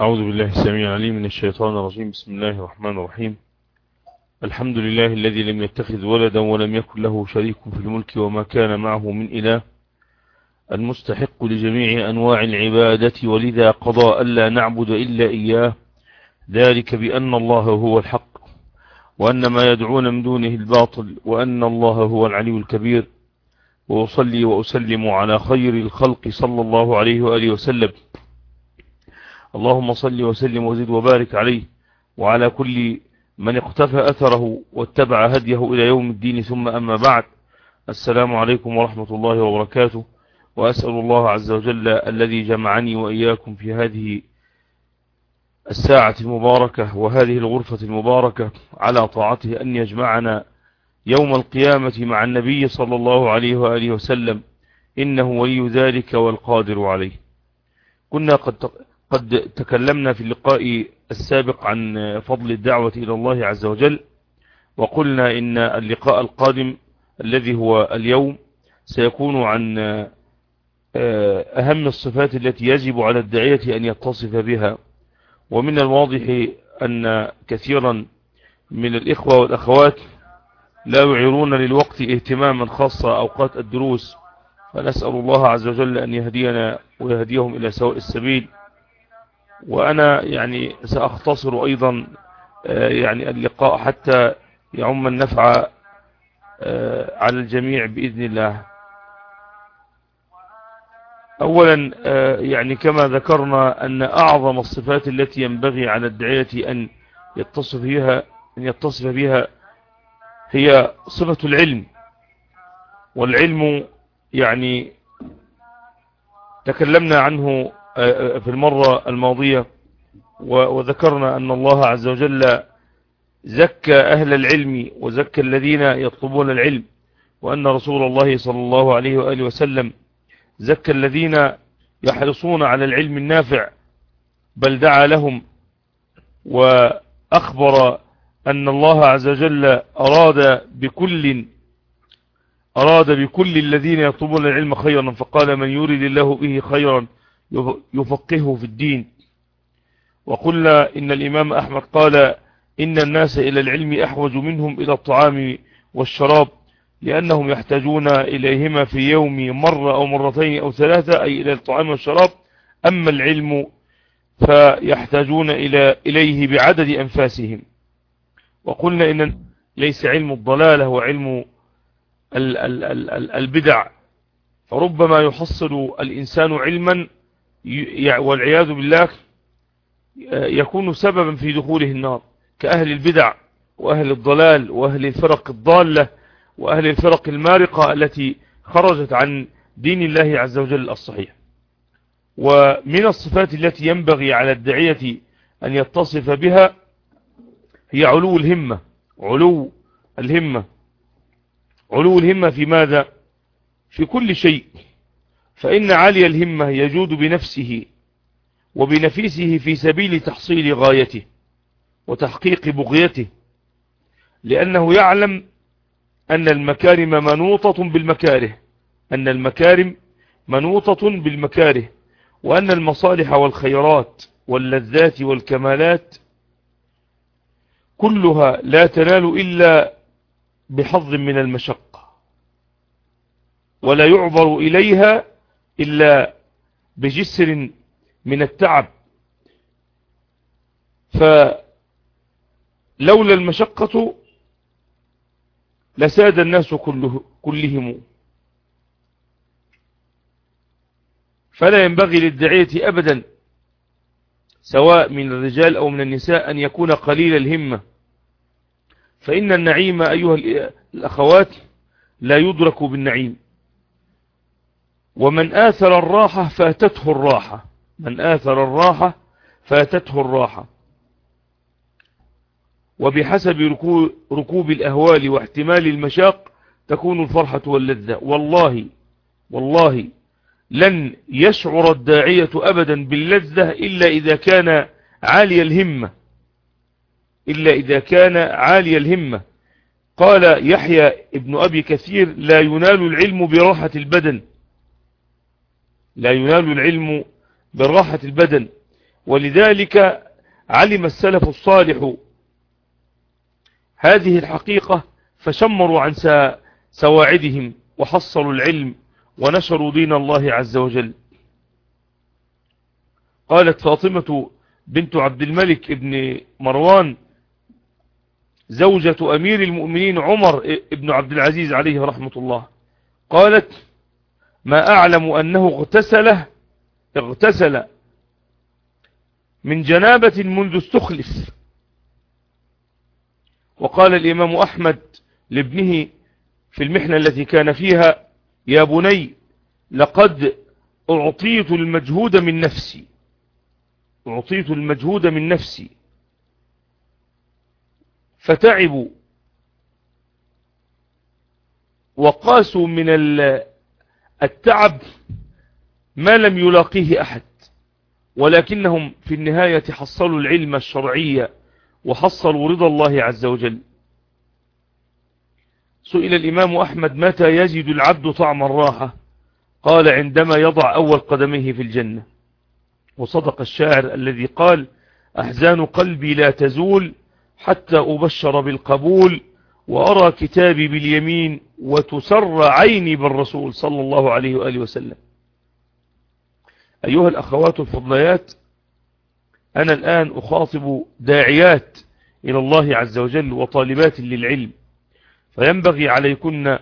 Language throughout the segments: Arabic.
أعوذ بالله السميع العليم من الشيطان الرجيم. بسم الله الرحمن الرحيم. الحمد لله الذي لم يتخذ ولدا ولم يكن له شريك في الملك وما كان معه من إله. المستحق لجميع أنواع العبادة ولذا قضى ألا نعبد إلا إياه. ذلك بأن الله هو الحق وأن ما يدعون من دونه الباطل وأن الله هو العلي الكبير. وأصلي وأسلم على خير الخلق صلى الله عليه وآله وسلم. اللهم صل وسلم وزد وبارك عليه وعلى كل من اقتفى أثره واتبع هديه إلى يوم الدين ثم أما بعد. السلام عليكم ورحمة الله وبركاته. وأسأل الله عز وجل الذي جمعني وإياكم في هذه الساعة المباركة وهذه الغرفة المباركة على طاعته أن يجمعنا يوم القيامة مع النبي صلى الله عليه وآله وسلم. إنه ولي ذلك والقادر عليه. كنا قد قد تكلمنا في اللقاء السابق عن فضل الدعوة إلى الله عز وجل وقلنا إن اللقاء القادم الذي هو اليوم سيكون عن أهم الصفات التي يجب على الداعية أن يتصف بها. ومن الواضح أن كثيرا من الإخوة والأخوات لا يعيرون للوقت اهتماما خاصة أوقات الدروس فنسأل الله عز وجل أن يهدينا ويهديهم إلى سواء السبيل. وأنا يعني سأختصر أيضا يعني اللقاء حتى يعم النفع على الجميع بإذن الله. أولا يعني كما ذكرنا أن أعظم الصفات التي ينبغي على الدعية أن يتصف بها أن يتصف بها هي صفة العلم. والعلم يعني تكلمنا عنه في المرة الماضية وذكرنا أن الله عز وجل زكى أهل العلم وزكى الذين يطلبون العلم وأن رسول الله صلى الله عليه وآله وسلم زكى الذين يحرصون على العلم النافع بل دعا لهم وأخبر أن الله عز وجل أراد بكل أراد بكل الذين يطلبون العلم خيرا فقال من يريد الله به خيرا يفقهه في الدين. وقلنا إن الإمام أحمد قال إن الناس إلى العلم أحوج منهم إلى الطعام والشراب لأنهم يحتاجون إليهما في يوم مرة أو مرتين أو ثلاثة أي إلى الطعام والشراب. أما العلم فيحتاجون إلى إليه بعدد أنفاسهم. وقلنا إن ليس علم الضلالة وعلم البدع. فربما يحصل الإنسان علما والعياذ بالله يكون سببا في دخوله النار كأهل البدع وأهل الضلال وأهل الفرق الضالة وأهل الفرق المارقة التي خرجت عن دين الله عز وجل الصحيح. ومن الصفات التي ينبغي على الدعية أن يتصف بها هي علو الهمة. علو الهمة. علو الهمة في ماذا؟ في كل شيء. فإن عالي الهمة يجود بنفسه وبنفيسه في سبيل تحصيل غايته وتحقيق بغيته لأنه يعلم أن المكارم منوطة بالمكاره أن المكارم منوطة بالمكاره وأن المصالح والخيرات واللذات والكمالات كلها لا تنال إلا بحظ من المشقة ولا يعبر إليها إلا بجسر من التعب. فلولا المشقة لساد الناس كله كلهم. فلا ينبغي للدعية أبدا سواء من الرجال أو من النساء أن يكون قليل الهمة. فإن النعيم أيها الأخوات لا يدرك بالنعيم. ومن آثر الراحة فاتته الراحة. من آثر الراحة فاتته الراحة. وبحسب ركوب الأهوال واحتمال المشاق تكون الفرحة واللذة. والله والله لن يشعر الداعية أبدا باللذة إلا إذا كان عالي الهمة. إلا إذا كان عالي الهمة. قال يحيى ابن أبي كثير لا ينال العلم براحة البدن. لا ينال العلم براحة البدن. ولذلك علم السلف الصالح هذه الحقيقة فشمروا عن سواعدهم وحصلوا العلم ونشروا دين الله عز وجل. قالت فاطمة بنت عبد الملك ابن مروان زوجة أمير المؤمنين عمر ابن عبد العزيز عليه رحمة الله. قالت ما أعلم أنه اغتسل اغتسل من جنابة منذ استخلف وقال الإمام أحمد لابنه في المحنة التي كان فيها يا بني لقد أعطيت المجهود من نفسي أعطيت المجهود من نفسي. فتعبوا. وقاسوا من التعب ما لم يلاقيه أحد ولكنهم في النهاية حصلوا العلم الشرعي وحصلوا رضا الله عز وجل. سئل الإمام أحمد متى يجد العبد طعم الراحة؟ قال عندما يضع أول قدميه في الجنة. وصدق الشاعر الذي قال أحزان قلبي لا تزول حتى أبشر بالقبول وأرى كتابي باليمين وتسر عيني بالرسول صلى الله عليه وآله وسلم. أيها الأخوات الفضليات أنا الآن أخاطب داعيات إلى الله عز وجل وطالبات للعلم. فينبغي عليكن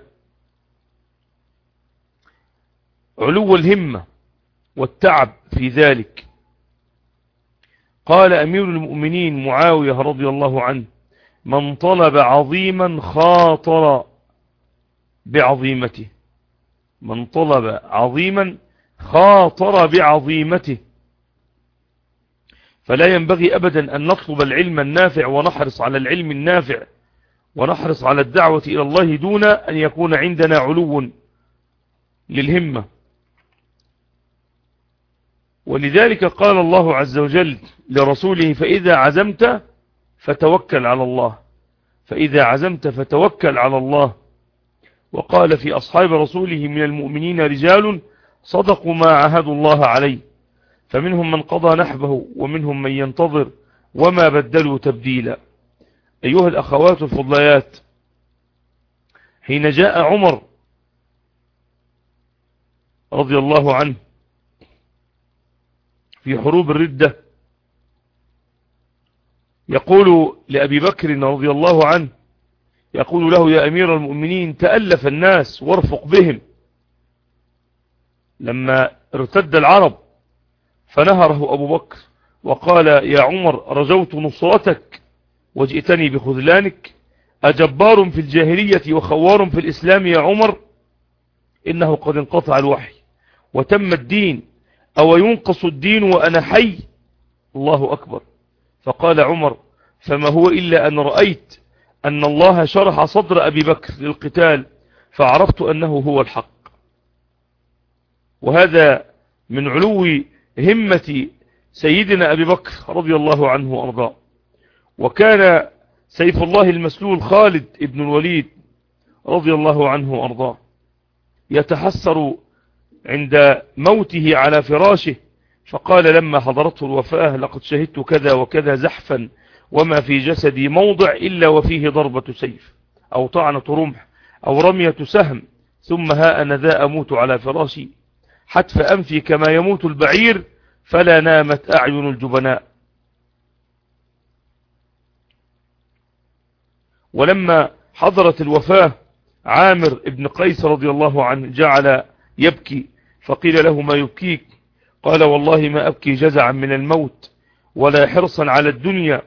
علو الهمة والتعب في ذلك. قال أمير المؤمنين معاوية رضي الله عنه من طلب عظيما خاطر بعظيمته. من طلب عظيما خاطر بعظيمته. فلا ينبغي أبدا أن نطلب العلم النافع ونحرص على العلم النافع ونحرص على الدعوة إلى الله دون أن يكون عندنا علو للهمة. ولذلك قال الله عز وجل لرسوله فإذا عزمت فتوكل على الله. فإذا عزمت فتوكل على الله. وقال في أصحاب رسوله من المؤمنين رجال صدقوا ما عهدوا الله عليه. فمنهم من قضى نحبه ومنهم من ينتظر وما بدلوا تبديلا. أيها الأخوات الفضليات حين جاء عمر رضي الله عنه في حروب الردة يقول لأبي بكر رضي الله عنه يقول له يا أمير المؤمنين تألف الناس وارفق بهم. لما ارتد العرب فنهره أبو بكر وقال يا عمر رجوت نصرتك وجئتني بخذلانك. أجبار في الجاهلية وخوار في الإسلام يا عمر؟ إنه قد انقطع الوحي وتم الدين. أو ينقص الدين وأنا حي؟ الله أكبر. فقال عمر فما هو إلا أن رأيت أن الله شرح صدر أبي بكر للقتال فعرفت أنه هو الحق. وهذا من علو همة سيدنا أبي بكر رضي الله عنه وأرضاه. وكان سيف الله المسلول خالد ابن الوليد رضي الله عنه وأرضاه. يتحسر عند موته على فراشه فقال لما حضرته الوفاة لقد شهدت كذا وكذا زحفا وما في جسدي موضع إلا وفيه ضربة سيف أو طعنة رمح أو رمية سهم ثم ها أنا ذا أموت على فراشي حتف أنفي كما يموت البعير فلا نامت أعين الجبناء. ولما حضرت الوفاة عامر ابن قيس رضي الله عنه جعل يبكي فقيل له ما يبكيك؟ قال والله ما أبكي جزعا من الموت ولا حرصا على الدنيا.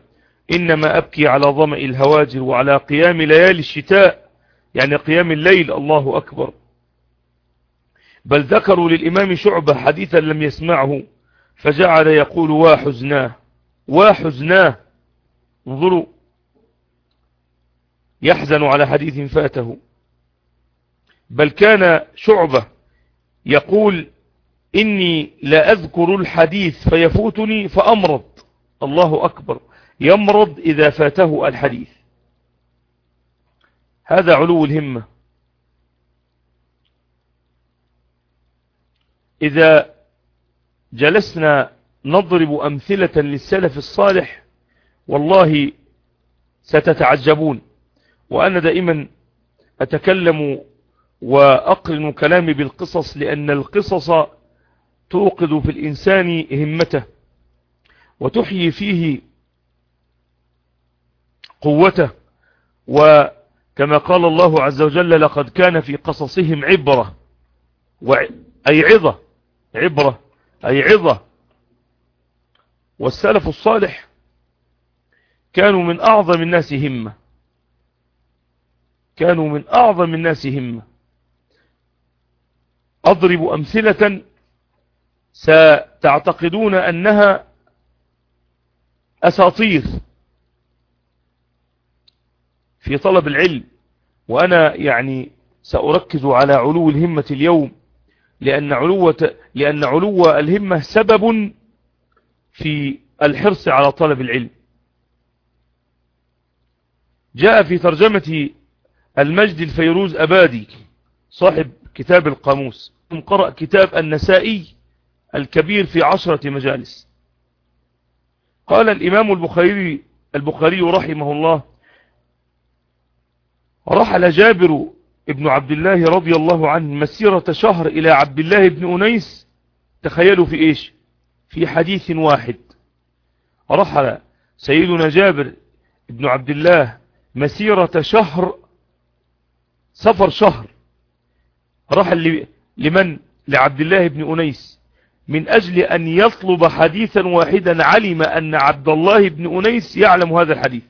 إنما أبكي على ظمأ الهواجر وعلى قيام ليالي الشتاء يعني قيام الليل الله أكبر. بل ذكروا للإمام شعبة حديثا لم يسمعه فجعل يقول واحزناه واحزناه. انظروا يحزن على حديث فاته. بل كان شعبة يقول إني لا أذكر الحديث فيفوتني فأمرض. الله أكبر. يمرض إذا فاته الحديث. هذا علو الهمة. إذا جلسنا نضرب أمثلة للسلف الصالح والله ستتعجبون. وأنا دائما أتكلم وأقرن كلامي بالقصص لأن القصص توقظ في الإنسان همته وتحيي فيه قوته. وكما قال الله عز وجل لقد كان في قصصهم عبرة. أي عظة. عبرة. أي عظة. والسلف الصالح كانوا من أعظم الناس همة. كانوا من أعظم الناس همة. أضرب أمثلة ستعتقدون أنها أساطير. في طلب العلم وأنا يعني سأركز على علو الهمة اليوم لأن علو, لأن علو الهمة سبب في الحرص على طلب العلم. جاء في ترجمة المجد الفيروز أبادي صاحب كتاب القاموس. قرأ كتاب النسائي الكبير في عشرة مجالس. قال الإمام البخاري البخاري رحمه الله رحل جابر ابن عبد الله رضي الله عنه مسيرة شهر إلى عبد الله بن أنيس. تخيلوا في إيش؟ في حديث واحد. رحل سيدنا جابر ابن عبد الله مسيرة شهر سفر شهر. رحل لمن؟ لعبد الله بن أنيس. من أجل أن يطلب حديثا واحدا علم أن عبد الله بن أنيس يعلم هذا الحديث.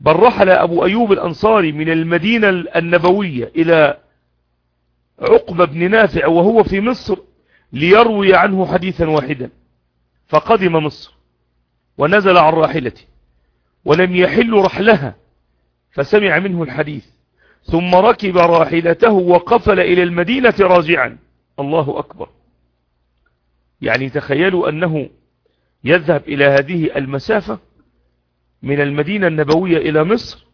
بل رحل أبو أيوب الأنصاري من المدينة النبوية إلى عقبة بن نافع وهو في مصر ليروي عنه حديثا واحدا. فقدم مصر ونزل عن راحلته ولم يحل رحلها فسمع منه الحديث. ثم ركب راحلته وقفل إلى المدينة راجعا. الله أكبر. يعني تخيلوا أنه يذهب إلى هذه المسافة من المدينة النبوية إلى مصر.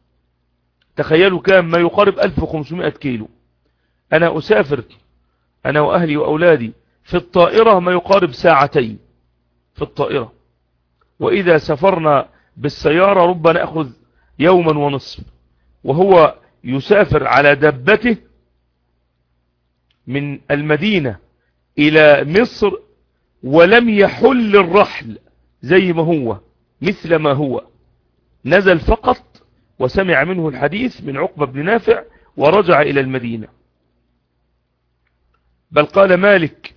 تخيلوا كام ما يقارب 1500 كيلو. أنا أسافر أنا وأهلي وأولادي في الطائرة ما يقارب ساعتين. في الطائرة. وإذا سافرنا بالسيارة ربما نأخذ يوما ونصف. وهو يسافر على دبته من المدينة إلى مصر ولم يحل الرحل زي ما هو مثل ما هو. نزل فقط وسمع منه الحديث من عقبة بن نافع ورجع إلى المدينة. بل قال مالك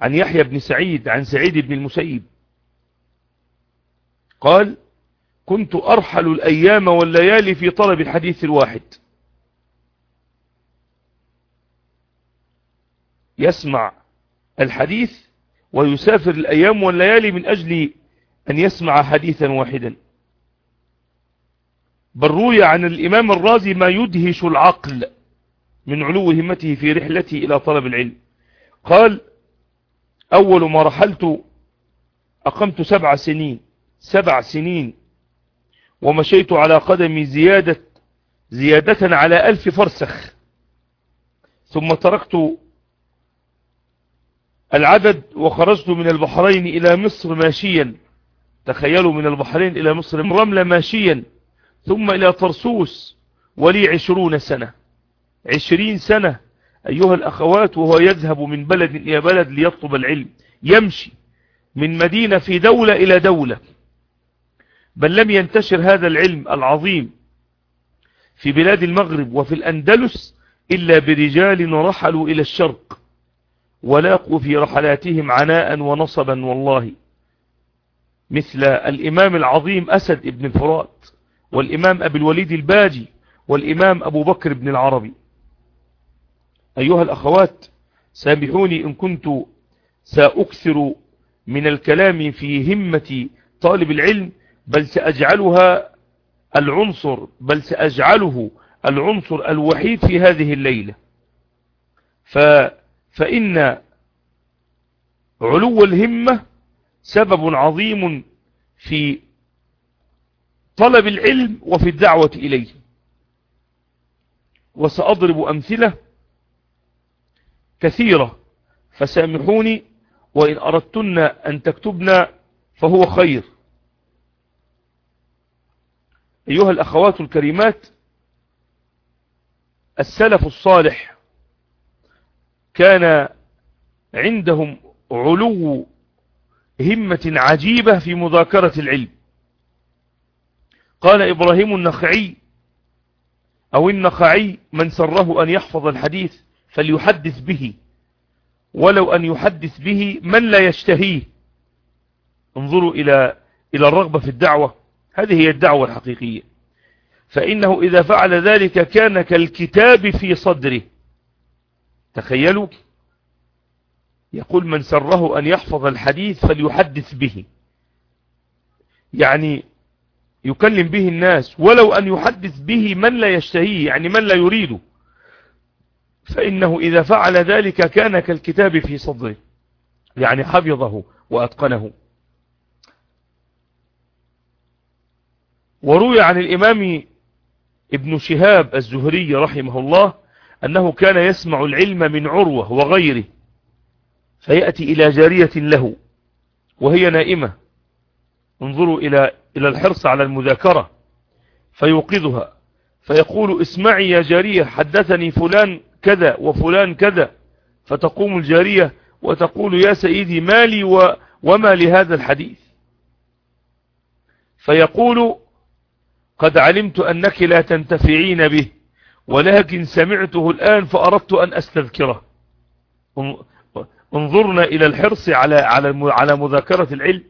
عن يحيى بن سعيد عن سعيد بن المسيب قال كنت أرحل الأيام والليالي في طلب الحديث الواحد. يسمع الحديث ويسافر الأيام والليالي من أجل أن يسمع حديثا واحدا. بل روي عن الإمام الرازي ما يدهش العقل من علو همته في رحلته إلى طلب العلم. قال أول ما رحلت أقمت سبع سنين سبع سنين ومشيت على قدمي زيادة زيادة على ألف فرسخ. ثم تركت العدد وخرجت من البحرين إلى مصر ماشيا. تخيلوا من البحرين إلى مصر رملة ماشيا. ثم إلى طرسوس ولي عشرون سنة. عشرين سنة أيها الأخوات وهو يذهب من بلد إلى بلد ليطلب العلم. يمشي من مدينة في دولة إلى دولة. بل لم ينتشر هذا العلم العظيم في بلاد المغرب وفي الأندلس إلا برجال رحلوا إلى الشرق ولاقوا في رحلاتهم عناء ونصبا والله. مثل الإمام العظيم أسد ابن الفرات والإمام أبي الوليد الباجي والإمام أبو بكر بن العربي. أيها الأخوات سامحوني إن كنت سأكثر من الكلام في همة طالب العلم بل سأجعلها العنصر بل سأجعله العنصر الوحيد في هذه الليلة. ف فإن علو الهمة سبب عظيم في طلب العلم وفي الدعوة إليه. وسأضرب أمثلة كثيرة. فسامحوني وإن أردتن أن تكتبن فهو خير. أيها الأخوات الكريمات السلف الصالح كان عندهم علو همة عجيبة في مذاكرة العلم. قال إبراهيم النخعي أو النخعي من سره أن يحفظ الحديث فليحدث به. ولو أن يحدث به من لا يشتهيه. انظروا إلى إلى الرغبة في الدعوة. هذه هي الدعوة الحقيقية. فإنه إذا فعل ذلك كان كالكتاب في صدره. تخيلوا. يقول من سره أن يحفظ الحديث فليحدث به. يعني يكلم به الناس ولو أن يحدث به من لا يشتهيه يعني من لا يريده. فإنه إذا فعل ذلك كان كالكتاب في صدره يعني حفظه وأتقنه. وروي عن الإمام ابن شهاب الزهري رحمه الله أنه كان يسمع العلم من عروة وغيره فيأتي إلى جارية له وهي نائمة. انظروا إلى إلى الحرص على المذاكرة فيوقظها فيقول اسمعي يا جارية حدثني فلان كذا وفلان كذا فتقوم الجارية وتقول يا سيدي مالي و وما لهذا الحديث؟ فيقول قد علمت أنك لا تنتفعين به ولكن سمعته الآن فأردت أن أستذكره. أنظرنا إلى الحرص على على على مذاكرة العلم.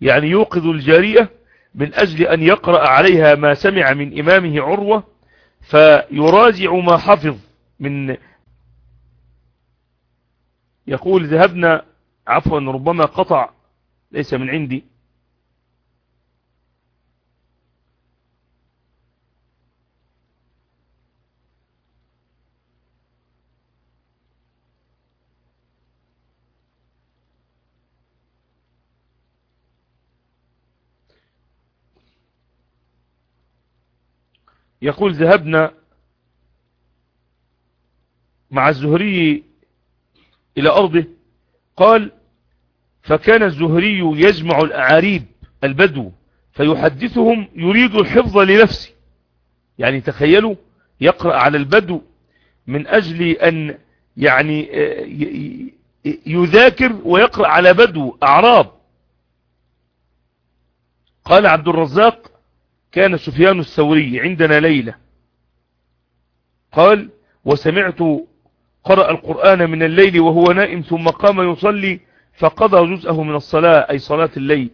يعني يوقظ الجارية من أجل أن يقرأ عليها ما سمع من إمامه عروة فيراجع ما حفظ من يقول ذهبنا عفوا ربما قطع ليس من عندي يقول ذهبنا مع الزهري إلى أرضه. قال فكان الزهري يجمع الأعاريب البدو فيحدثهم يريد الحفظ لنفسه. يعني تخيلوا يقرأ على البدو من أجل أن يعني يذاكر ويقرأ على بدو أعراب. قال عبد الرزاق كان سفيان الثوري عندنا ليلة. قال وسمعت قرأ القرآن من الليل وهو نائم ثم قام يصلي فقضى جزءه من الصلاة أي صلاة الليل.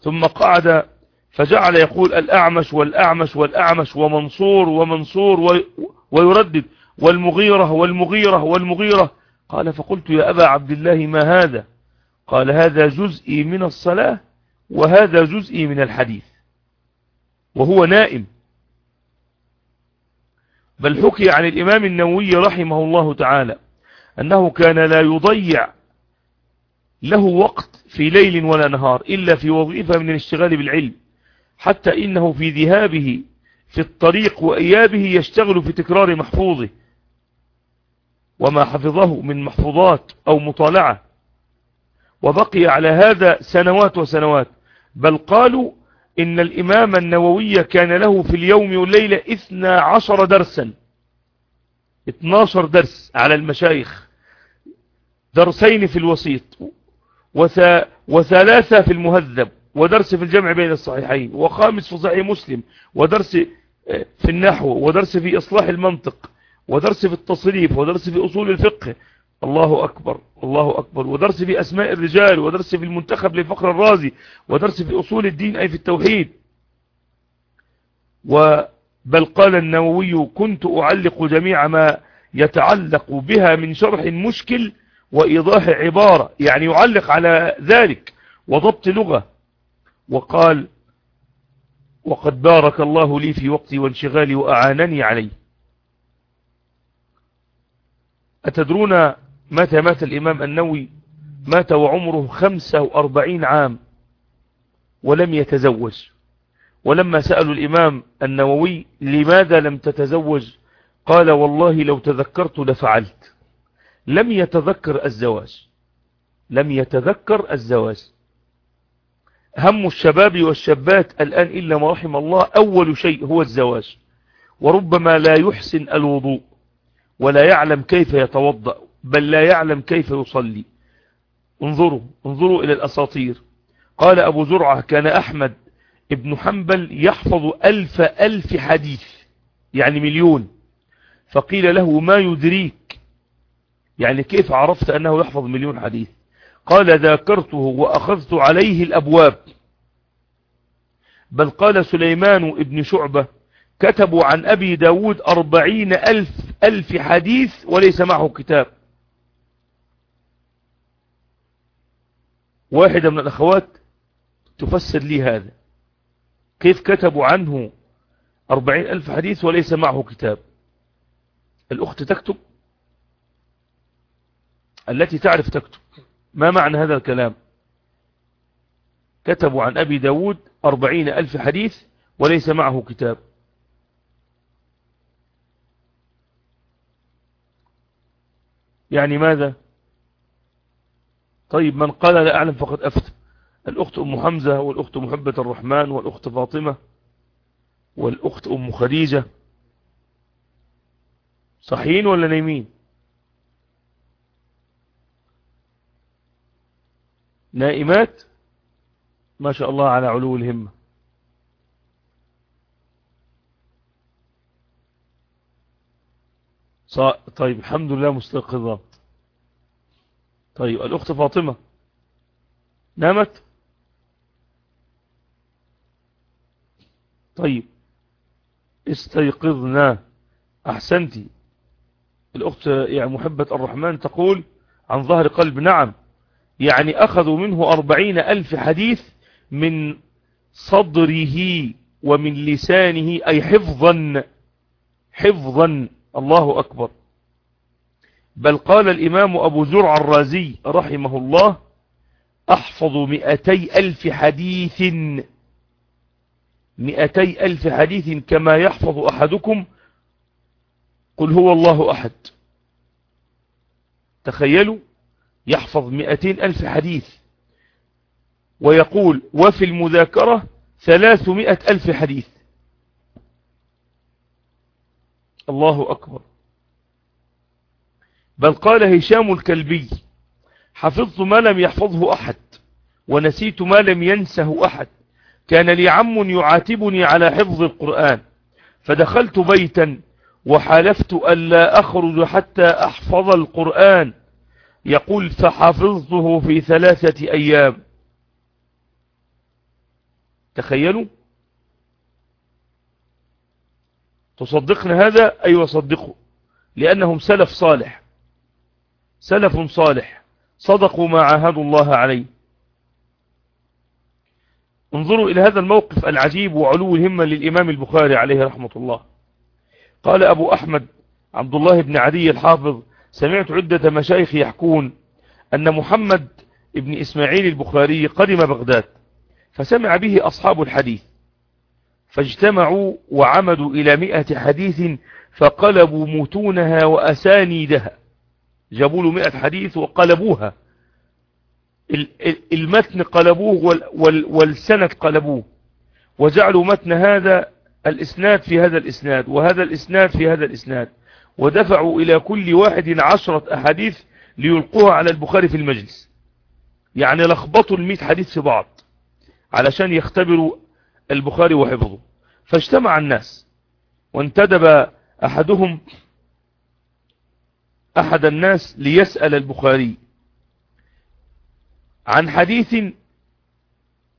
ثم قعد فجعل يقول الأعمش والأعمش والأعمش ومنصور ومنصور ويردد والمغيرة والمغيرة والمغيرة. قال فقلت يا أبا عبد الله ما هذا؟ قال هذا جزئي من الصلاة وهذا جزئي من الحديث. وهو نائم. بل حكي عن الإمام النووي رحمه الله تعالى أنه كان لا يضيع له وقت في ليل ولا نهار إلا في وظيفة من الاشتغال بالعلم حتى إنه في ذهابه في الطريق وإيابه يشتغل في تكرار محفوظه وما حفظه من محفوظات أو مطالعة. وبقي على هذا سنوات وسنوات بل قالوا إن الإمام النووي كان له في اليوم والليلة إثنى عشر درسا. 12 درس على المشايخ. درسين في الوسيط. وثلاثة في المهذب. ودرس في الجمع بين الصحيحين. وخامس في صحيح مسلم. ودرس آه، في النحو. ودرس في إصلاح المنطق. ودرس في التصريف. ودرس في أصول الفقه. الله أكبر الله أكبر. ودرس في أسماء الرجال ودرس في المنتخب لفقر الرازي ودرس في أصول الدين أي في التوحيد. بل قال النووي كنت أعلق جميع ما يتعلق بها من شرح مشكل وإيضاح عبارة. يعني يعلق على ذلك. وضبط لغة. وقال وقد بارك الله لي في وقتي وانشغالي وأعانني عليه. أتدرون متى مات الإمام النووي؟ مات وعمره خمسة وأربعين عام ولم يتزوج. ولما سألوا الإمام النووي لماذا لم تتزوج قال والله لو تذكرت لفعلت. لم يتذكر الزواج. لم يتذكر الزواج. هم الشباب والشابات الآن إلا ما رحم الله أول شيء هو الزواج. وربما لا يحسن الوضوء ولا يعلم كيف يتوضأ. بل لا يعلم كيف يصلي. انظروا انظروا إلى الأساطير. قال أبو زرعة كان أحمد ابن حنبل يحفظ ألف ألف حديث يعني مليون. فقيل له ما يدريك؟ يعني كيف عرفت أنه يحفظ مليون حديث؟ قال ذاكرته وأخذت عليه الأبواب. بل قال سليمان ابن شعبة كتبوا عن أبي داود أربعين ألف, ألف حديث وليس معه كتاب. واحدة من الأخوات تفسر لي هذا. كيف كتبوا عنه أربعين ألف حديث وليس معه كتاب. الأخت تكتب التي تعرف تكتب. ما معنى هذا الكلام؟ كتبوا عن أبي داود أربعين ألف حديث وليس معه كتاب. يعني ماذا؟ طيب من قال لا أعلم فقد أفت. الأخت أم حمزة والأخت محبة الرحمن والأخت فاطمة والأخت أم خديجة. صحيين ولا نايمين؟ نائمات؟ ما شاء الله على علو الهمة. طيب الحمد لله مستيقظات طيب الأخت فاطمة نامت؟ طيب استيقظنا. أحسنتي الأخت يعني محبة الرحمن تقول عن ظهر قلب نعم يعني أخذوا منه أربعين ألف حديث من صدره ومن لسانه أي حفظا حفظا. الله أكبر. بل قال الإمام أبو زرع الرازي رحمه الله أحفظ مئتي ألف حديث مئتي ألف حديث كما يحفظ أحدكم قل هو الله أحد. تخيلوا يحفظ مئتين ألف حديث ويقول وفي المذاكرة ثلاثمائة ألف حديث. الله أكبر. بل قال هشام الكلبي حفظت ما لم يحفظه أحد ونسيت ما لم ينسه أحد. كان لي عم يعاتبني على حفظ القرآن فدخلت بيتا وحالفت ألا أخرج حتى أحفظ القرآن. يقول فحفظته في ثلاثة أيام. تخيلوا؟ تصدقنا هذا أيوة صدقوا لأنهم سلف صالح. سلف صالح صدقوا ما عاهدوا الله عليه. انظروا إلى هذا الموقف العجيب وعلو الهمة للإمام البخاري عليه رحمة الله. قال أبو أحمد عبد الله بن عدي الحافظ سمعت عدة مشايخ يحكون أن محمد ابن إسماعيل البخاري قدم بغداد فسمع به أصحاب الحديث فاجتمعوا وعمدوا إلى مئة حديث فقلبوا متونها وأسانيدها. جابوا له مئة حديث وقلبوها. المتن قلبوه والسند قلبوه. وجعلوا متن هذا الإسناد في هذا الإسناد وهذا الإسناد في هذا الإسناد. ودفعوا إلى كل واحد عشرة أحاديث ليلقوها على البخاري في المجلس. يعني لخبطوا المئة حديث في بعض علشان يختبروا البخاري وحفظه. فاجتمع الناس. وانتدب أحدهم أحد الناس ليسأل البخاري عن حديث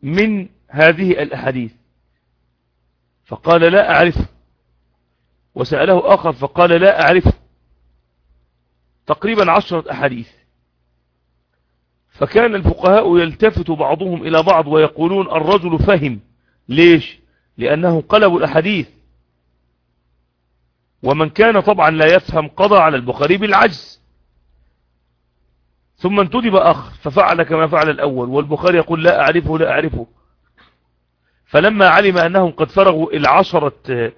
من هذه الأحاديث. فقال لا أعرفه وسأله آخر فقال لا أعرفه تقريبا عشرة أحاديث. فكان الفقهاء يلتفت بعضهم إلى بعض ويقولون الرجل فهم. ليش؟ لأنه قلب الأحاديث. ومن كان طبعا لا يفهم قضى على البخاري بالعجز. ثم انتدب أخ ففعل كما فعل الأول والبخاري يقول لا أعرفه لا أعرفه. فلما علم أنهم قد فرغوا العشرة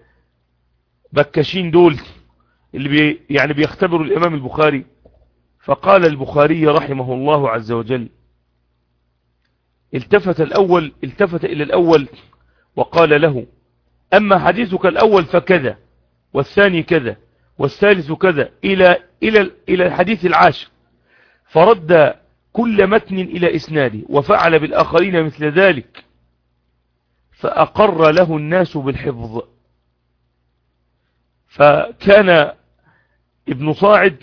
بكاشين دول اللي بي يعني بيختبروا الإمام البخاري فقال البخاري رحمه الله عز وجل التفت الأول التفت إلى الأول وقال له أما حديثك الأول فكذا. والثاني كذا والثالث كذا إلى, إلى, إلى الحديث العاشر. فرد كل متن إلى إسناده وفعل بالآخرين مثل ذلك. فأقر له الناس بالحفظ. فكان ابن صاعد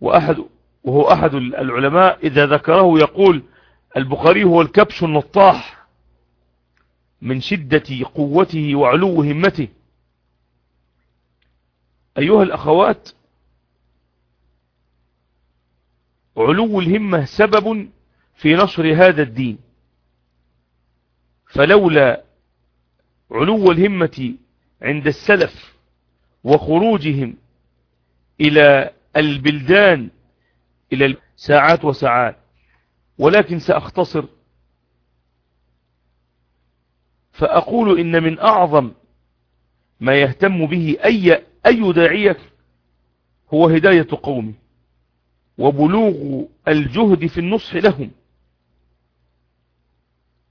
وأحد وهو أحد العلماء إذا ذكره يقول البخاري هو الكبش النطاح من شدة قوته وعلو همته. أيها الأخوات علو الهمة سبب في نشر هذا الدين. فلولا علو الهمة عند السلف وخروجهم إلى البلدان إلى ساعات وساعات ولكن سأختصر. فأقول إن من أعظم ما يهتم به أي, أي داعية هو هداية قومه وبلوغ الجهد في النصح لهم.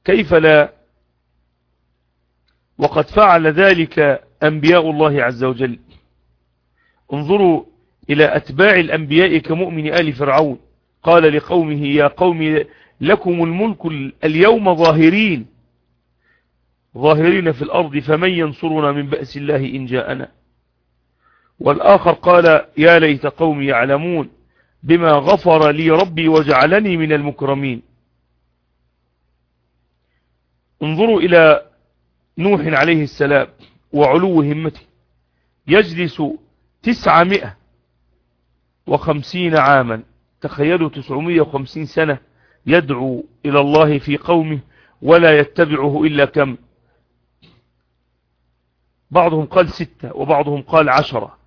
كيف لا؟ وقد فعل ذلك أنبياء الله عز وجل. انظروا إلى أتباع الأنبياء كمؤمن آل فرعون. قال لقومه يا قوم لكم الملك اليوم ظاهرين. ظاهرين في الأرض فمن ينصرنا من بأس الله إن جاءنا؟ والآخر قال يا ليت قومي يعلمون بما غفر لي ربي وجعلني من المكرمين. انظروا إلى نوح عليه السلام وعلو همته. يجلس تسعمائة وخمسين عاما. تخيلوا تسعمائة وخمسين سنة يدعو إلى الله في قومه ولا يتبعه إلا كم. بعضهم قال ستة وبعضهم قال عشرة.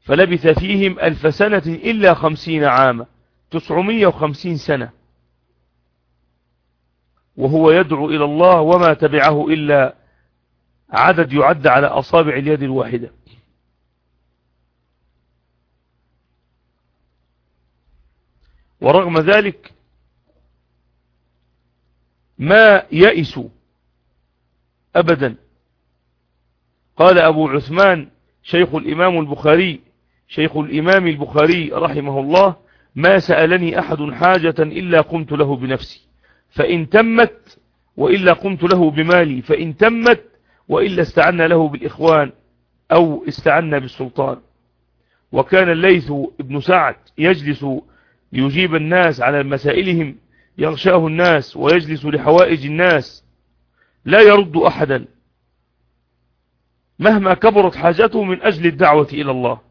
فلبث فيهم ألف سنة إلا خمسين عاما تسعمية وخمسين سنة. وهو يدعو إلى الله وما تبعه إلا عدد يعد على أصابع اليد الواحدة. ورغم ذلك ما يئسوا أبدا. قال أبو عثمان شيخ الإمام البخاري شيخ الإمام البخاري رحمه الله ما سألني أحد حاجة إلا قمت له بنفسي فإن تمت وإلا قمت له بمالي فإن تمت وإلا استعنا له بالإخوان أو استعنا بالسلطان. وكان الليث ابن سعد يجلس ليجيب الناس على مسائلهم يغشاه الناس ويجلس لحوائج الناس لا يرد أحدا مهما كبرت حاجته من أجل الدعوة إلى الله.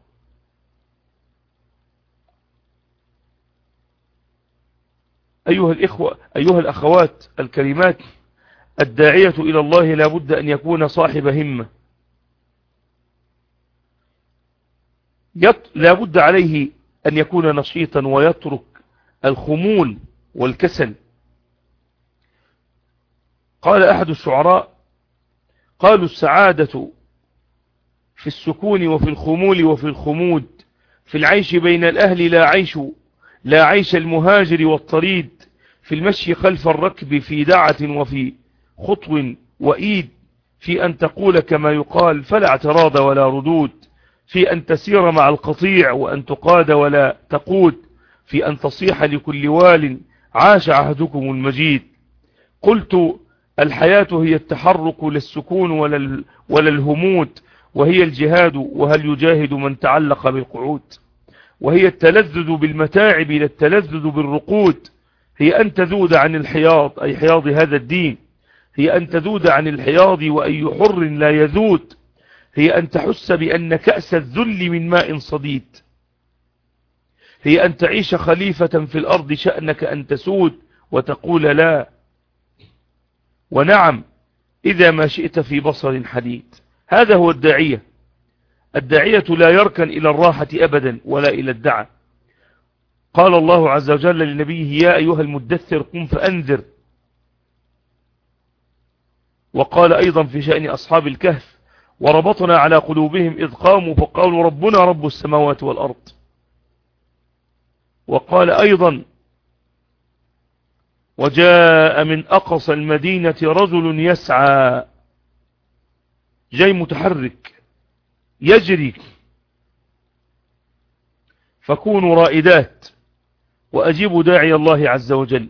أيها الإخوة أيها الأخوات الكريمات الداعية إلى الله لا بد أن يكون صاحب همة. لا بد عليه أن يكون نشيطا ويترك الخمول والكسل. قال أحد الشعراء قالوا السعادة في السكون وفي الخمول وفي الخمود في العيش بين الأهل لا عيش لا عيش المهاجر والطريد. في المشي خلف الركب في دعة وفي خطو وإيد في أن تقول كما يقال فلا اعتراض ولا ردود في أن تسير مع القطيع وأن تقاد ولا تقود في أن تصيح لكل وال عاش عهدكم المجيد. قلت الحياة هي التحرك للسكون ولا, ولا الهمود وهي الجهاد وهل يجاهد من تعلق بالقعود؟ وهي التلذذ بالمتاعب لا التلذذ بالرقود هي أن تذود عن الحياض أي حياض هذا الدين. هي أن تذود عن الحياض وأي حر لا يذود. هي أن تحس بأن كأس الذل من ماء صديد. هي أن تعيش خليفة في الأرض شأنك أن تسود وتقول لا. ونعم إذا ما شئت في بصر حديد. هذا هو الداعية. الداعية لا يركن إلى الراحة أبدا ولا إلى الدعاء. قال الله عز وجل لنبيه يا أيها المدثر قم فأنذر. وقال أيضا في شأن أصحاب الكهف وربطنا على قلوبهم إذ قاموا فقالوا ربنا رب السماوات والأرض. وقال أيضا وجاء من أقصى المدينة رجل يسعى جاي متحرك يجري فكونوا رائدات. وأجيبوا داعي الله عز وجل.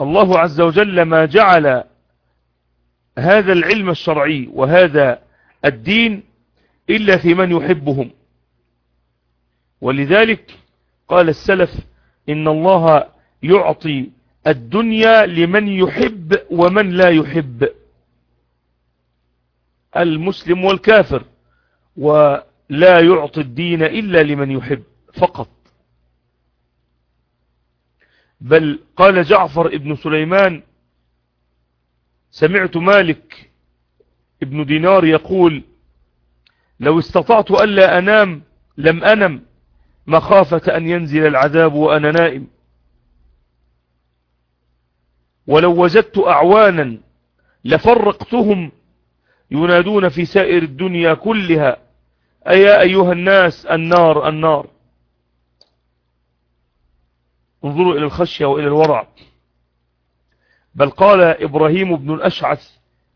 الله عز وجل ما جعل هذا العلم الشرعي وهذا الدين إلا في من يحبهم. ولذلك قال السلف إن الله يعطي الدنيا لمن يحب ومن لا يحب. المسلم والكافر. ولا يعطي الدين إلا لمن يحب فقط. بل قال جعفر ابن سليمان سمعت مالك ابن دينار يقول لو استطعت ألا أنام لم أنم مخافة أن ينزل العذاب وأنا نائم. ولو وجدت أعوانا لفرقتهم ينادون في سائر الدنيا كلها أيا أيها الناس النار النار. انظروا إلى الخشية وإلى الورع. بل قال إبراهيم بن الأشعث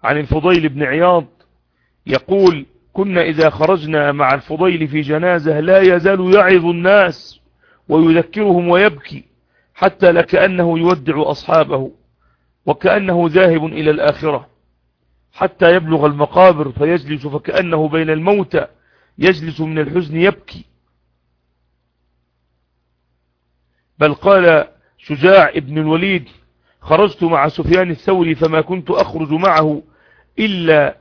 عن الفضيل بن عياض يقول كنا إذا خرجنا مع الفضيل في جنازة لا يزال يعظ الناس ويذكرهم ويبكي حتى لكأنه يودع أصحابه وكأنه ذاهب إلى الآخرة حتى يبلغ المقابر فيجلس فكأنه بين الموتى يجلس من الحزن يبكي. بل قال شجاع ابن الوليد خرجت مع سفيان الثوري فما كنت أخرج معه إلا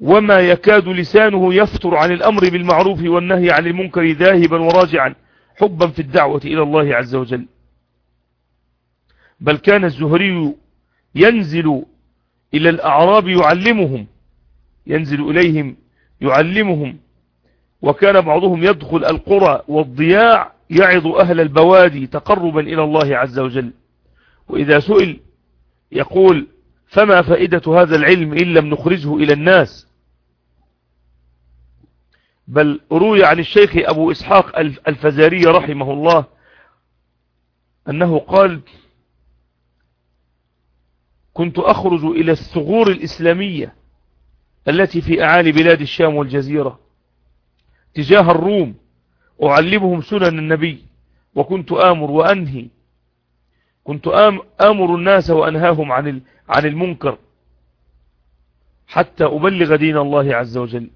وما يكاد لسانه يفتر عن الأمر بالمعروف والنهي عن المنكر ذاهبا وراجعا حبا في الدعوة إلى الله عز وجل. بل كان الزهري ينزل إلى الأعراب يعلمهم ينزل إليهم يعلمهم وكان بعضهم يدخل القرى والضياع يعظ أهل البوادي تقربا إلى الله عز وجل. وإذا سئل يقول فما فائدة هذا العلم إن لم نخرجه إلى الناس؟ بل روي عن الشيخ أبو إسحاق الفزاري رحمه الله أنه قال كنت أخرج إلى الثغور الإسلامية التي في أعالي بلاد الشام والجزيرة. تجاه الروم أعلمهم سنن النبي وكنت آمر وأنهي. كنت آمر الناس وأنهاهم عن عن المنكر حتى أبلغ دين الله عز وجل.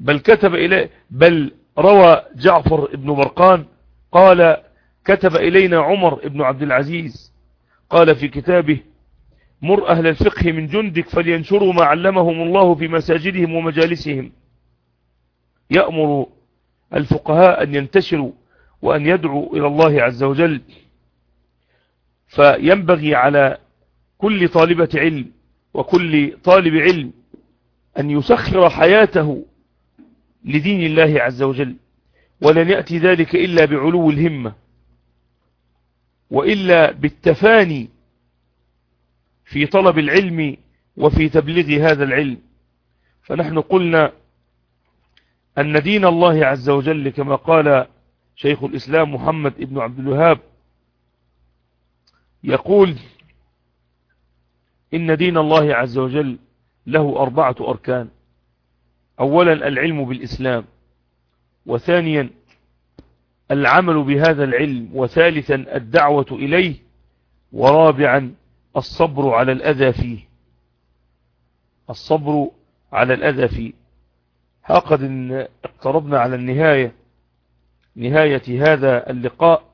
بل كتب إليه بل روى جعفر بن برقان قال كتب إلينا عمر بن عبد العزيز قال في كتابه مر أهل الفقه من جندك فلينشروا ما علمهم الله في مساجدهم ومجالسهم. يأمر الفقهاء أن ينتشروا وأن يدعوا إلى الله عز وجل. فينبغي على كل طالبة علم وكل طالب علم أن يسخر حياته لدين الله عز وجل. ولن يأتي ذلك إلا بعلو الهمة وإلا بالتفاني في طلب العلم وفي تبليغ هذا العلم. فنحن قلنا أن دين الله عز وجل كما قال شيخ الإسلام محمد ابن عبد الوهاب يقول إن دين الله عز وجل له أربعة أركان. أولا العلم بالإسلام وثانيا العمل بهذا العلم وثالثا الدعوة إليه ورابعا الصبر على الأذى فيه. الصبر على الأذى فيه. ها قد اقتربنا على النهاية نهاية هذا اللقاء.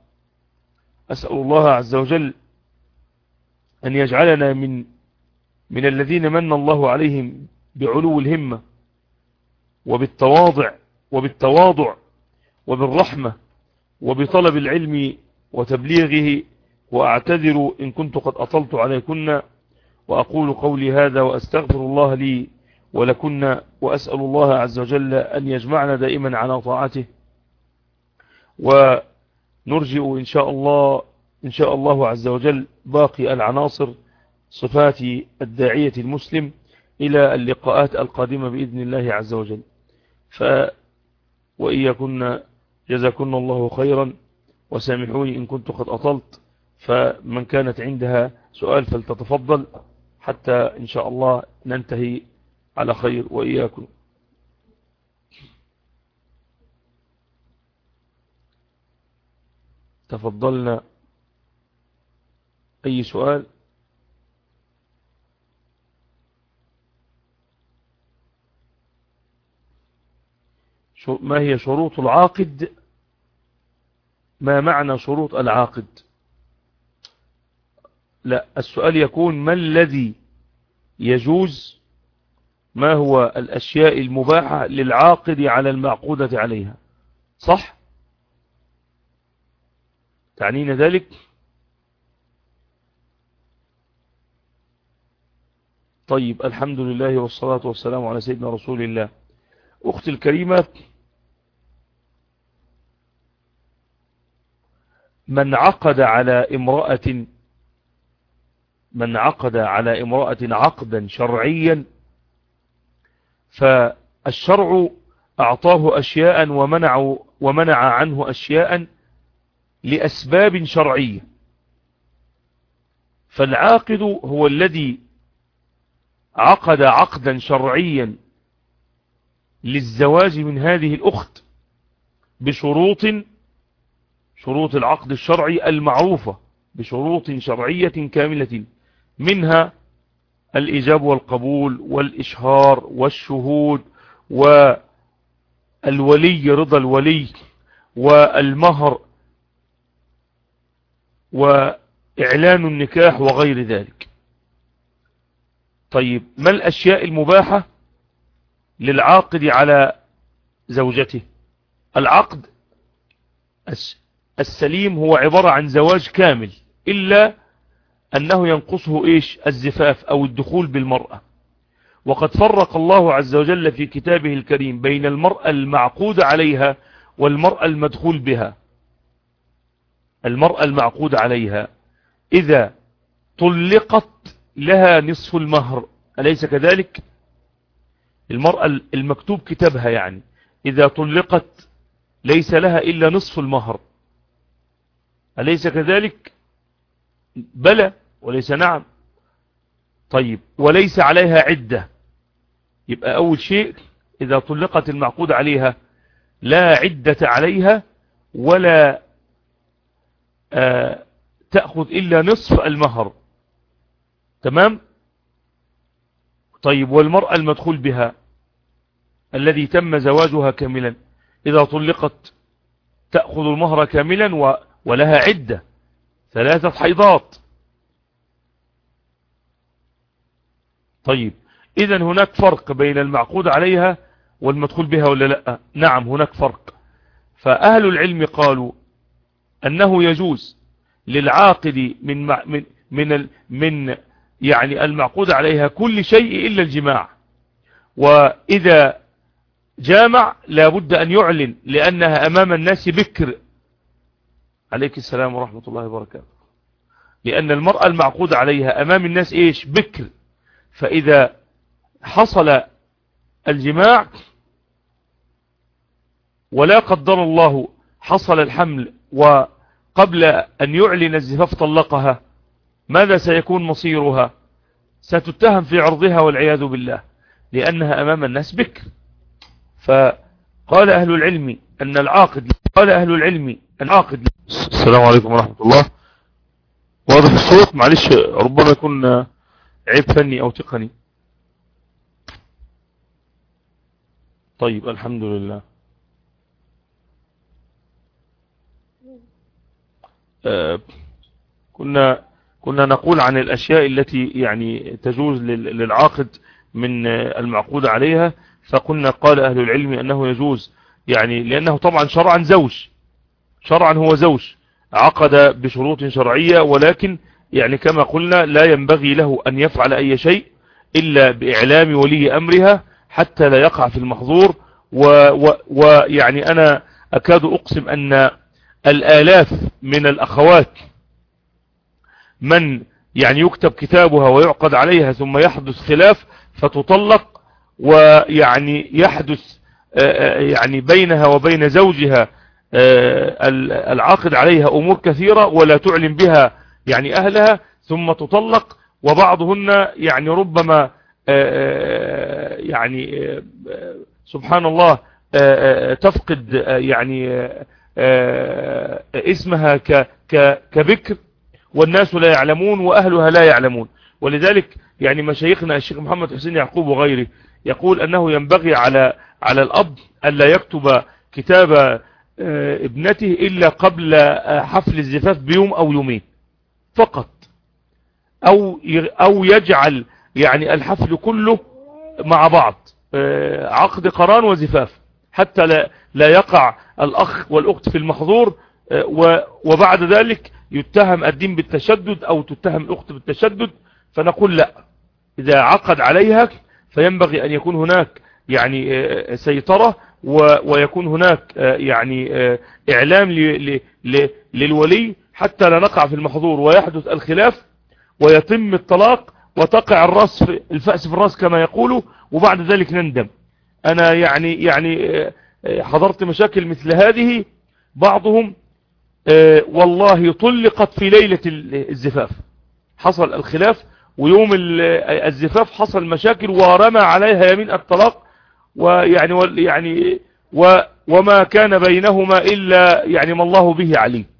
أسأل الله عز وجل أن يجعلنا من من الذين من الله عليهم بعلو الهمة وبالتواضع وبالتواضع وبالرحمة وبطلب العلم وتبليغه وأعتذر إن كنت قد أطلت عليكن وأقول قولي هذا وأستغفر الله لي ولكن وأسأل الله عز وجل أن يجمعنا دائما على طاعته. ونرجئ إن شاء الله إن شاء الله عز وجل باقي العناصر صفات الداعية المسلم إلى اللقاءات القادمة بإذن الله عز وجل. ف وإياكن جزاكن الله خيرا. وسامحوني إن كنت قد أطلت. فمن كانت عندها سؤال فلتتفضل حتى إن شاء الله ننتهي على خير وإياكم. تفضلنا. أي سؤال؟ ما هي شروط العاقد؟ ما معنى شروط العاقد؟ لا السؤال يكون ما الذي يجوز؟ ما هو الأشياء المباحة للعاقد على المعقودة عليها؟ صح؟ تعنين ذلك؟ طيب الحمد لله والصلاة والسلام على سيدنا رسول الله. أختي الكريمة من عقد على امرأة من عقد على امرأة عقدا شرعيا فالشرع أعطاه أشياء ومنع, ومنع عنه أشياء لأسباب شرعية. فالعاقد هو الذي عقد عقدا شرعيا للزواج من هذه الأخت بشروط شروط العقد الشرعي المعروفة بشروط شرعية كاملة. منها الإجاب والقبول والإشهار والشهود والولي رضا الولي والمهر وإعلان النكاح وغير ذلك. طيب ما الأشياء المباحة للعاقد على زوجته؟ العقد السليم هو عبارة عن زواج كامل إلا أنه ينقصه إيش؟ الزفاف أو الدخول بالمرأة. وقد فرق الله عز وجل في كتابه الكريم بين المرأة المعقود عليها والمرأة المدخول بها. المرأة المعقود عليها. إذا طلقت لها نصف المهر أليس كذلك؟ المرأة المكتوب كتابها يعني. إذا طلقت ليس لها إلا نصف المهر. أليس كذلك؟ بلى. وليس نعم. طيب وليس عليها عدة. يبقى أول شيء إذا طلقت المعقود عليها لا عدة عليها ولا آه تأخذ إلا نصف المهر. تمام؟ طيب والمرأة المدخول بها الذي تم زواجها كاملا إذا طلقت تأخذ المهر كاملا ولها عدة ثلاثة حيضات. طيب إذا هناك فرق بين المعقود عليها والمدخول بها ولا لأ؟ نعم هناك فرق. فأهل العلم قالوا أنه يجوز للعاقد من من من من يعني المعقود عليها كل شيء إلا الجماع. وإذا جامع لابد أن يعلن لأنها أمام الناس بكر. عليك السلام ورحمة الله وبركاته. لأن المرأة المعقود عليها أمام الناس إيش؟ بكر. فإذا حصل الجماع ولا قدر الله حصل الحمل وقبل أن يعلن الزفاف طلقها ماذا سيكون مصيرها؟ ستتهم في عرضها والعياذ بالله لأنها أمام الناس بكر. فقال أهل العلم أن العاقد قال أهل العلم العاقد. السلام عليكم ورحمة الله. واضح الصوت معلش ربما يكون عيب فني أو تقني طيب الحمد لله. آه كنا كنا نقول عن الأشياء التي يعني تجوز للعاقد من المعقود عليها فقلنا قال أهل العلم أنه يجوز. يعني لأنه طبعا شرعا زوج. شرعا هو زوج. عقد بشروط شرعية ولكن يعني كما قلنا لا ينبغي له أن يفعل أي شيء إلا بإعلام ولي أمرها حتى لا يقع في المحظور. ويعني أنا أكاد أقسم أن الآلاف من الأخوات من يعني يكتب كتابها ويعقد عليها ثم يحدث خلاف فتطلق ويعني يحدث يعني بينها وبين زوجها العاقد عليها أمور كثيرة ولا تعلم بها يعني أهلها ثم تطلق وبعضهن يعني ربما يعني سبحان الله تفقد يعني اسمها كبكر والناس لا يعلمون وأهلها لا يعلمون. ولذلك يعني مشايخنا الشيخ محمد حسين يعقوب وغيره يقول أنه ينبغي على على الأب ألا يكتب كتاب ابنته إلا قبل حفل الزفاف بيوم أو يومين. فقط. أو أو يجعل يعني الحفل كله مع بعض. عقد قران وزفاف. حتى لا, لا يقع الأخ والأخت في المحظور وبعد ذلك يتهم الدين بالتشدد أو تتهم الأخت بالتشدد فنقول لا. إذا عقد عليها فينبغي أن يكون هناك يعني سيطرة ويكون هناك يعني إعلام للولي حتى لا نقع في المحظور ويحدث الخلاف ويتم الطلاق وتقع الرأس في الفأس في الرأس كما يقولوا وبعد ذلك نندم. أنا يعني يعني حضرت مشاكل مثل هذه بعضهم والله طلقت في ليلة الزفاف. حصل الخلاف ويوم الزفاف حصل مشاكل ورمى عليها يمين الطلاق ويعني يعني وما كان بينهما إلا يعني ما الله به عليم.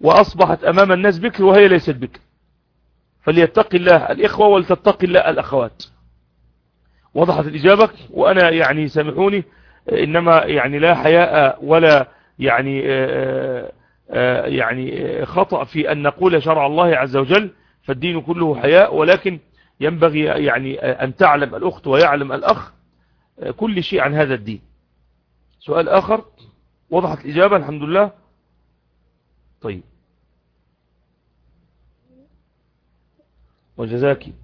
وأصبحت أمام الناس بكر وهي ليست بكر. فليتق الله الإخوة ولتتق الله الأخوات. وضحت الإجابة وأنا يعني سامحوني إنما يعني لا حياء ولا يعني يعني خطأ في أن نقول شرع الله عز وجل فالدين كله حياء ولكن ينبغي يعني أن تعلم الأخت ويعلم الأخ كل شيء عن هذا الدين. سؤال آخر وضحت الإجابة الحمد لله. طيب. وجزاكي.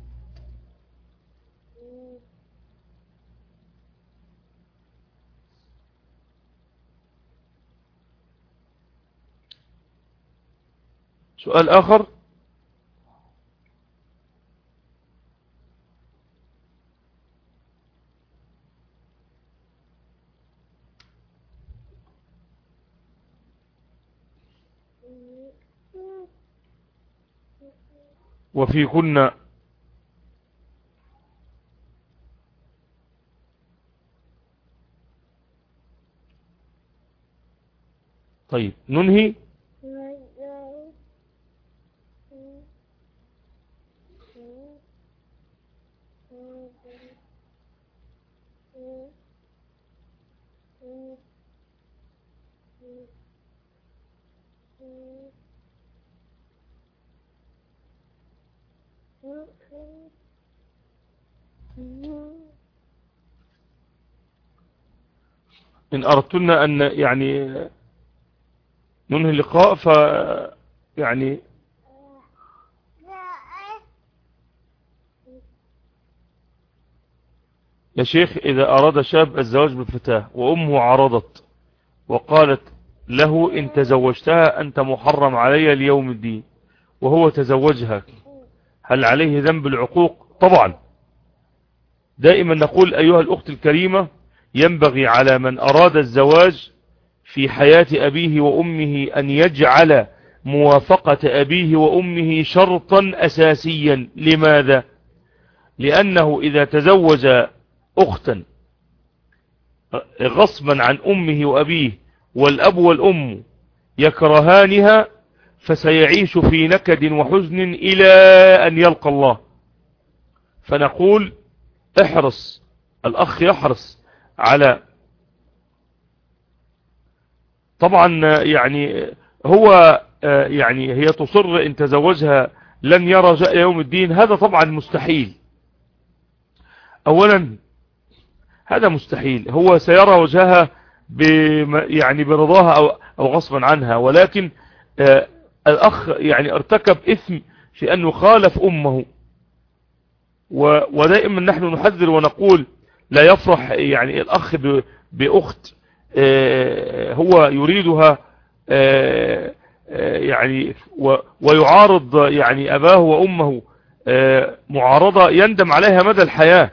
سؤال آخر. وفي كنا طيب ننهي. إن أردتنا أن يعني ننهي اللقاء ف يعني يا شيخ إذا أراد شاب الزواج بالفتاة وأمه عرضت وقالت له إن تزوجتها أنت محرم علي اليوم الدين وهو تزوجها هل عليه ذنب العقوق؟ طبعا. دائما نقول أيها الأخت الكريمة ينبغي على من أراد الزواج في حياة أبيه وأمه أن يجعل موافقة أبيه وأمه شرطا أساسيا. لماذا؟ لأنه إذا تزوج أختا غصبا عن أمه وأبيه والأب والأم يكرهانها فسيعيش في نكد وحزن إلى أن يلقى الله. فنقول احرص الأخ يحرص على طبعا يعني هو يعني هي تصر إن تزوجها لن يرى جاء يوم الدين هذا طبعا مستحيل. اولا هذا مستحيل. هو سيرى وجهها يعني برضاها أو, أو غصبا عنها ولكن الأخ يعني ارتكب إثم في أنه خالف أمه. ودائما نحن نحذر ونقول لا يفرح يعني الأخ بأخت هو يريدها يعني ويعارض يعني أباه وأمه معارضة يندم عليها مدى الحياة.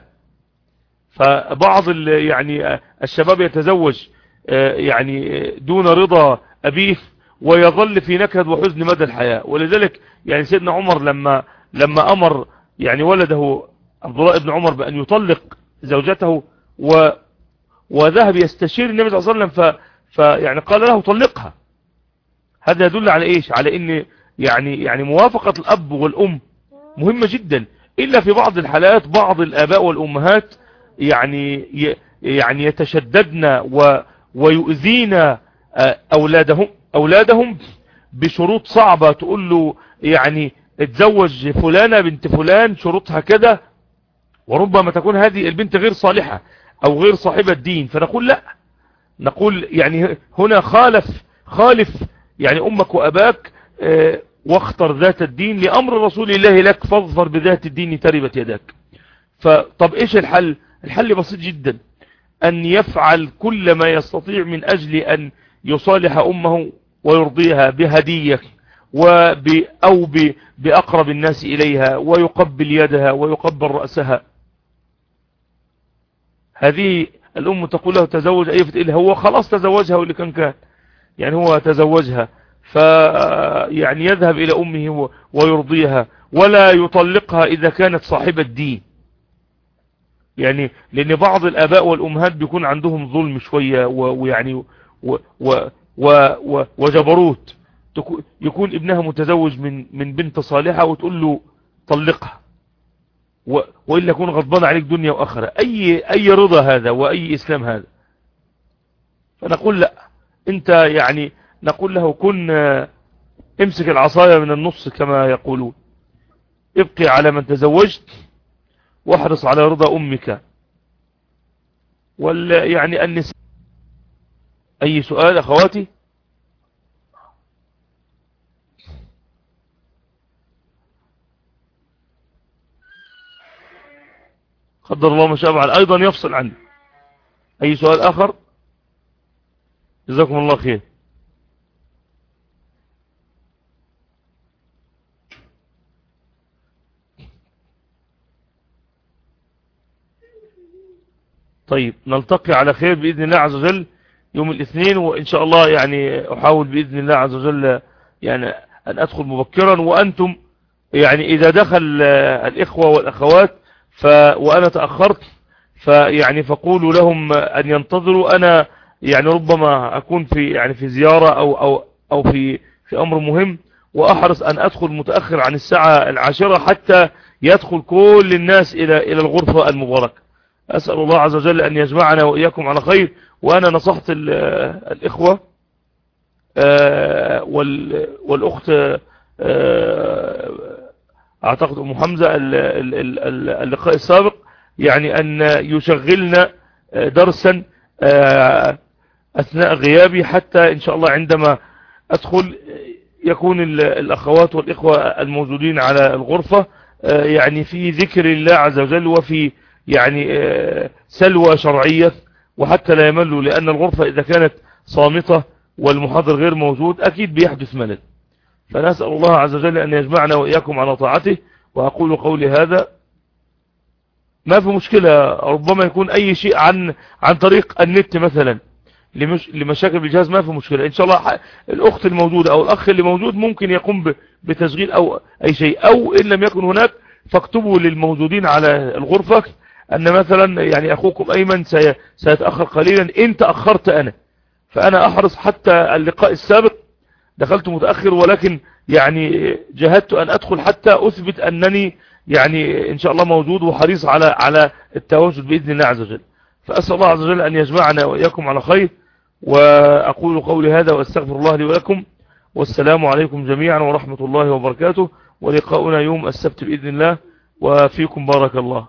فبعض يعني الشباب يتزوج يعني دون رضا أبيه ويظل في نكد وحزن مدى الحياة. ولذلك يعني سيدنا عمر لما لما أمر يعني ولده عبد الله بن عمر بأن يطلق زوجته و وذهب يستشير النبي صلى الله عليه وسلم ف فيعني قال له طلقها. هذا يدل على إيش؟ على إن يعني يعني موافقة الأب والأم مهمة جدا. إلا في بعض الحالات بعض الآباء والأمهات يعني يعني يتشددن و ويؤذين آه، أولادهم أولادهم بشروط صعبة تقول له يعني اتزوج فلانة بنت فلان شروطها كده وربما تكون هذه البنت غير صالحة أو غير صاحبة دين فنقول لا. نقول يعني هنا خالف خالف يعني أمك وأباك آه واختر ذات الدين لأمر رسول الله لك فاظفر بذات الدين تربت يداك. فطب إيش الحل؟ الحل بسيط جدا. أن يفعل كل ما يستطيع من أجل أن يصالح أمه ويرضيها بهدية. أو بأقرب الناس إليها ويقبل يدها ويقبل رأسها. هذه الأم تقول له تزوج أي فتقول هو خلاص تزوجها واللي كان كان يعني هو تزوجها فيعني يذهب إلى أمه ويرضيها ولا يطلقها إذا كانت صاحبة دين يعني لأن بعض الآباء والأمهات بيكون عندهم ظلم شوية ويعني و و و وجبروت. يكون ابنها متزوج من من بنت صالحة وتقول له طلقها. وإلا يكون غضبان عليك دنيا وآخرة. أي, أي رضا هذا وأي إسلام هذا؟ فنقول لا. أنت يعني نقول له كن امسك العصاية من النص كما يقولون. ابقي على من تزوجت واحرص على رضا أمك. وال يعني النساء أي سؤال أخواتي؟ قدر الله ما شاء فعل أيضا يفصل عني أي سؤال آخر؟ جزاكم الله خير. طيب نلتقي على خير بإذن الله عز وجل يوم الاثنين وإن شاء الله يعني أحاول بإذن الله عز وجل يعني أن أدخل مبكرا وأنتم يعني إذا دخل الإخوة والأخوات ف وأنا تأخرت فيعني فقولوا لهم أن ينتظروا أنا يعني ربما أكون في يعني في زيارة أو أو أو في في أمر مهم وأحرص أن أدخل متأخر عن الساعة العاشرة حتى يدخل كل الناس إلى إلى الغرفة المباركة. أسأل الله عز وجل أن يجمعنا وإياكم على خير وأنا نصحت الإخوة آه، والأخت آه، أعتقد أم حمزة اللقاء السابق يعني أن يشغلنا آه، درسا آه، أثناء غيابي حتى إن شاء الله عندما أدخل يكون الأخوات والإخوة الموجودين على الغرفة آه، يعني في ذكر الله عز وجل وفي يعني سلوى شرعية وحتى لا يملوا لأن الغرفة إذا كانت صامتة والمحاضر غير موجود أكيد بيحدث ملل. فنسأل الله عز وجل أن يجمعنا وإياكم على طاعته وأقول قولي هذا ما في مشكلة ربما يكون أي شيء عن عن طريق النت مثلا لمش لمشاكل بالجهاز ما في مشكلة. إن شاء الله الأخت الموجودة أو الأخ اللي موجود ممكن يقوم بتشغيل أو أي شيء أو إن لم يكن هناك فاكتبوا للموجودين على الغرفة أن مثلا يعني أخوكم أيمن سيتأخر قليلا إن تأخرت أنا فأنا أحرص حتى اللقاء السابق دخلت متأخر ولكن يعني جهدت أن أدخل حتى أثبت أنني يعني إن شاء الله موجود وحريص على على التواجد بإذن الله عز وجل. فأسأل الله عز وجل أن يجمعنا وإياكم على خير وأقول قولي هذا وأستغفر الله لي ولكم. والسلام عليكم جميعا ورحمة الله وبركاته. ولقاؤنا يوم السبت بإذن الله وفيكم بارك الله.